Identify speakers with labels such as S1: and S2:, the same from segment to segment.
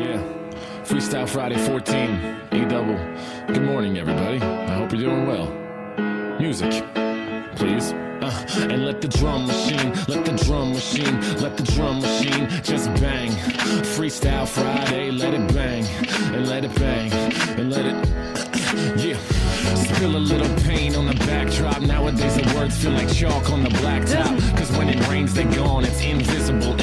S1: Yeah. Freestyle Friday 14. E double. Good morning, everybody. I hope you're doing well. Music, please. Uh, and let the drum machine, let the drum machine, let the drum machine just bang. Freestyle Friday, let it bang, and let it bang, and let it, yeah. Spill a little pain on the backdrop. Nowadays the words feel like chalk on the blacktop. Cause when it rains, they're gone. It's invisible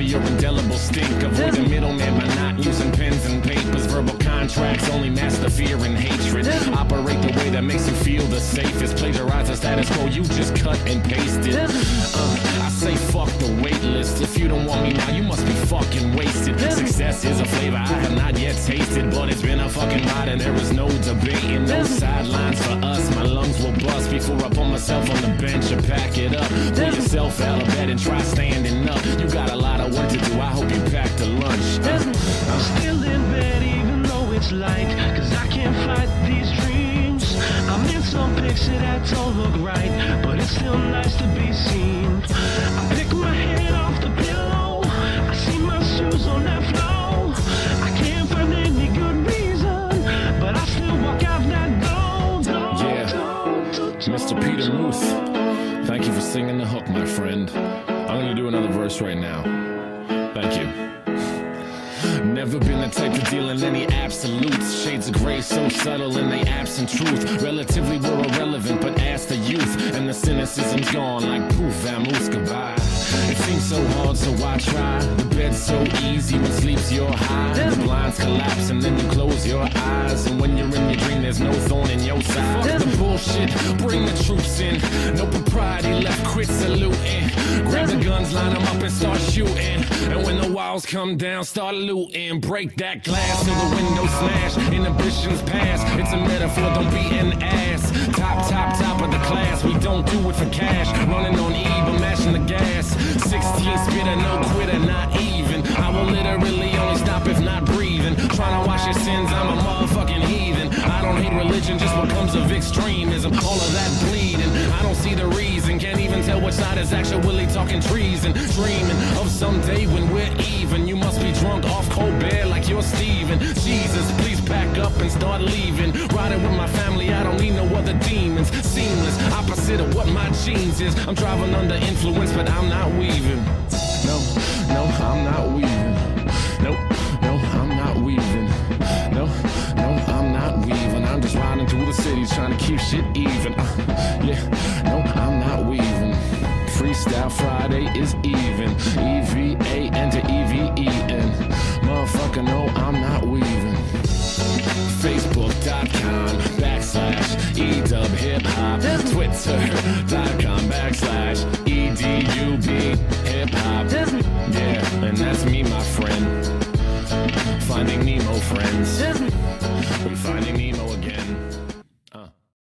S1: or indelible stink. Avoid the middleman by not using pens and papers. Verbal contracts only mask the fear and hatred. Operate the way that makes you feel the safest. Plagiarize the status quo, you just cut and paste it. Uh, I say fuck the wait list. If you don't want me now, you must be fucking wasted. Success is a flavor I have not yet tasted, but it's been a fucking ride and there is no debating. No sidelines for us. My lungs will bust before I put myself on the bench and pack it up. Pull yourself out of bed and try standing up. You got a lot to do. I hope you packed a lunch. Uh.
S2: Still in bed even though it's light Cause I can't fight these dreams I'm in some picture that don't look right But it's still nice to be seen I pick my head off the pillow I see my shoes on that floor I can't find any good reason But I still walk out that door, door,
S1: Yeah.
S2: door, door,
S1: Mr. Peter. Muth, thank you for singing the hook, my friend. I'm gonna do another verse right now. Thank you. Never been the type to deal in any absolutes. Shades of gray so subtle in they absent truth. Relatively we're irrelevant, but ask the youth. And the cynicism's gone like poof, vamoose, seems so why try? The bed's so easy when sleep's your high. The blinds collapse and then you close your eyes. And when you're in your dream, there's no thorn in your side. Fuck the bullshit, bring the troops in. No propriety left, quit saluting. Grab the guns, line them up and start shooting. And when the walls come down, start looting. Break that glass till the window smash. Inhibitions pass, it's a metaphor, don't be an ass. Top, top, top of the class, we don't do it for cash. Running on E, 16 spitter, no quitter, not even. I will literally only stop if not breathing. Trying to wash your sins, I'm a motherfucking heathen. I don't hate religion, just what comes of extremism. All of that bleeding, I don't see the reason. Can't even tell which side is actually talking treason. Dreaming of someday when we're even. You must be drunk off cold beer like you're Steven. Jesus, please pack up and start leaving. Riding with my family, no other demons. Seamless, opposite of what my genes is. I'm driving under influence, but I'm not weaving. No, no, I'm not weaving. Nope, no, I'm not weaving. No, no, I'm not weaving. I'm just riding through the city trying to keep shit even. Uh, yeah, no, I'm not weaving. Freestyle Friday is even. E V A N to E V E N. Motherfucker, no, I'm not weaving. Hop. Twitter.com backslash edub hip hop. Yeah, and that's me, my friend. Finding Nemo friends. We finding Nemo.